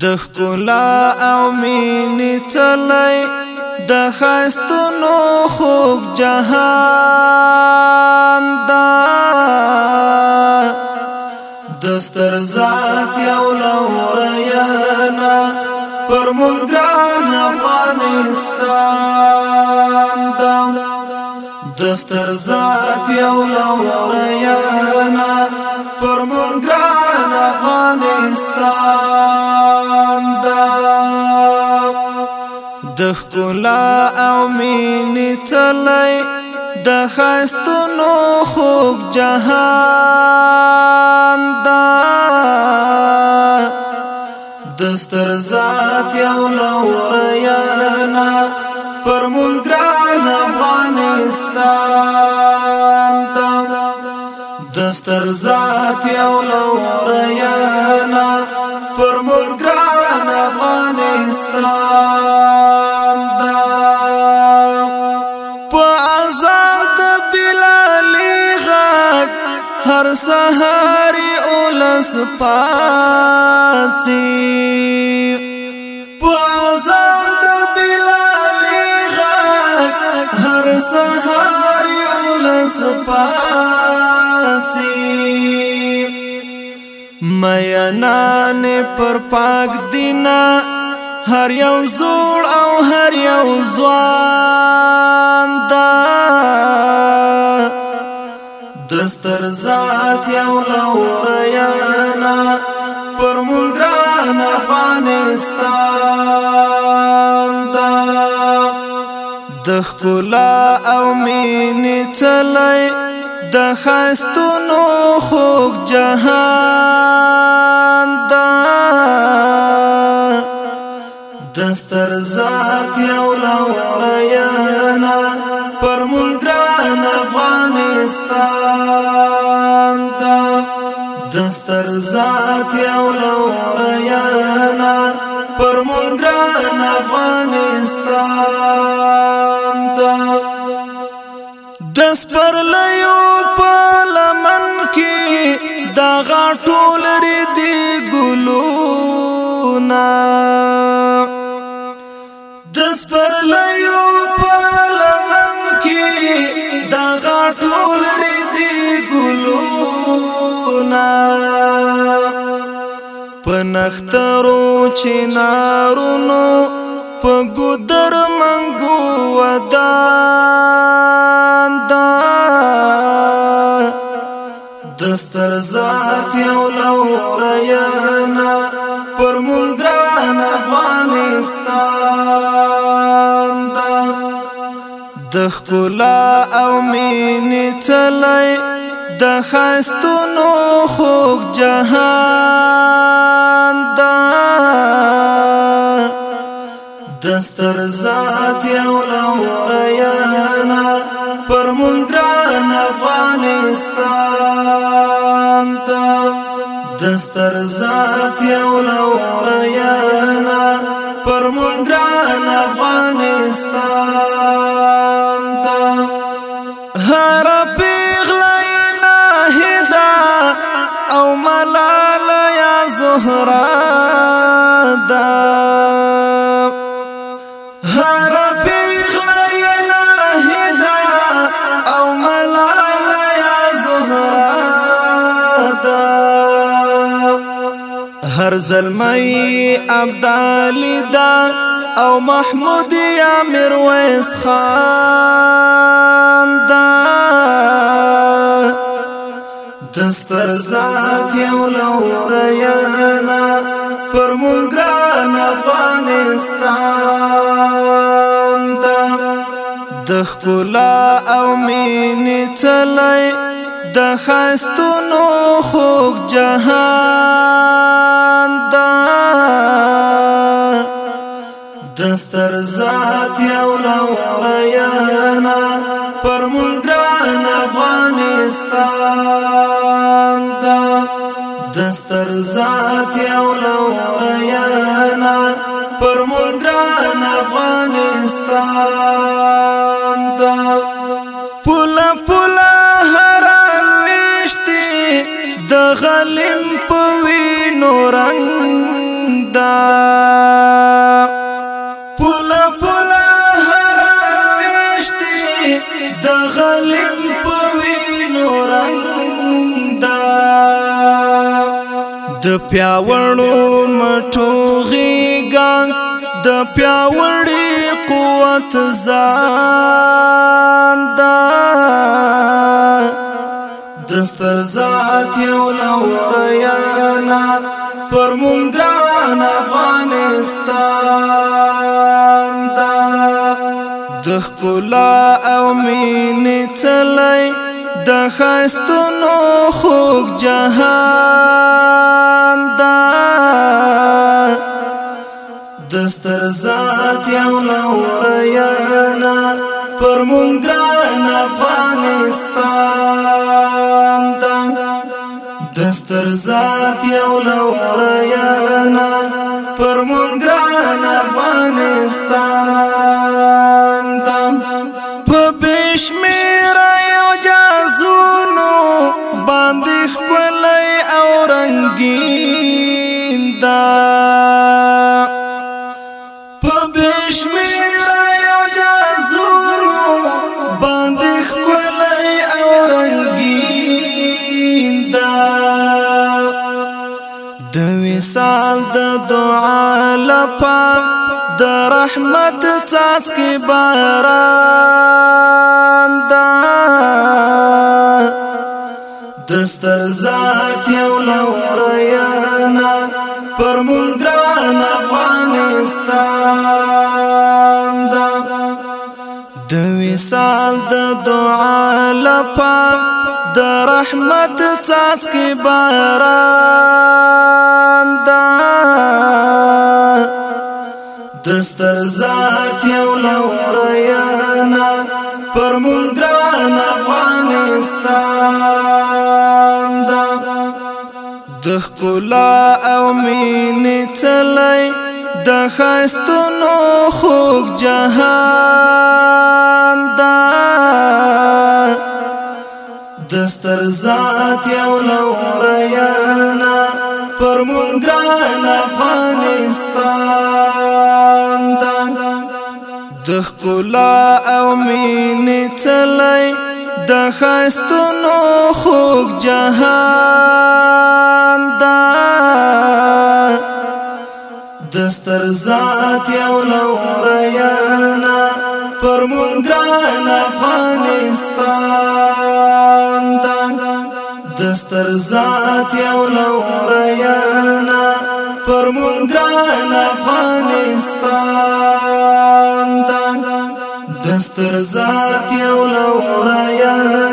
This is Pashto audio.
د ښکلا او مینې څلی د ښایستونو خوږ جهان دا د ستر ذات یو لوریانا پر موږ ګران افغانستان دا د ستر ذات یو لوریانا پر موږ ګران افغانستان د ښکلا او مینې څلی د ښایستونو خوږ جهان دا دستر ذات یو لوریانا پر مونږ ګران افغانستان دا دستر ذات یو لوریانا پر مونږ ګران افغانستان نس پاڅي په اذان د بلال غږ هر سهار یو نس پاڅي میانان پر پاک دینا هر یو زوړ او هر یو ځوان ستر ذات یو لوریانا پر مونگران افغانستان تا دخکولا او مینی چلی دخستونو خوک جهان تا دستر ذات یو لوریانا سپرلیو په لمن کې دا غاټو لري دی ګلونا د سپرلیو په لمن کې دا غاټو لري دی ګلونا پنخترو چنارونو په ګدر منګو ودا ذات یو لوریانا پر مونګران افغانستان دا د خلا او مين چلای د خاستونو خوګ جهان دا دستر ذات یو لوریانا پر مونګران افغانستان ځان ته دستر ذات یو لو ریانا پر مونږ هر زلمی ابدالی دا او محمود یا مرویس خان دا دستر ذات یو لوریانا پر منگران افغانستان دا دخکولا او مینی چلی د خاستونو خوږ جهان ستر ذات یو لوریانا پر مونګران افغانستان دا دستر ذات یو لوریانا د پیاوړو مټو غیګان د پیاوړي قوت ځان دا دستر ذات یو لور یانا پر مونږان افغانستان دا د خپلا او مين چلای د خاستونو خوږ جهان دستر ذات یو نور یانا پر مونږ ګران افغانستان دا دستر ذات یو نور یانا پر مونږ ګران افغانستان دا په بشمیر یو جازونو باندې خپل او رنگین د وصال د دعا لپا د رحمت څاڅکي باران دا دستر ذات یو لوریانا پر مونږ افغانستان دا د وصال د دعا لپا د رحمت څاڅکي باران دا دستر ذات یو لوریانا پر مونږ افغانستان دا د ښکلا او مینې څلی د ښایستونو خوږ جهان دا دستر ذات یو لوریانا پر مونګران افغانستان دا د کولا او مين چلای د خاستونو خوګ جهان دا دستر ذات یو لوریانا پر مونګران افغانستان تر ذات یو لوریانا پر مونګران افغانستان دستر ذات یو لوریانا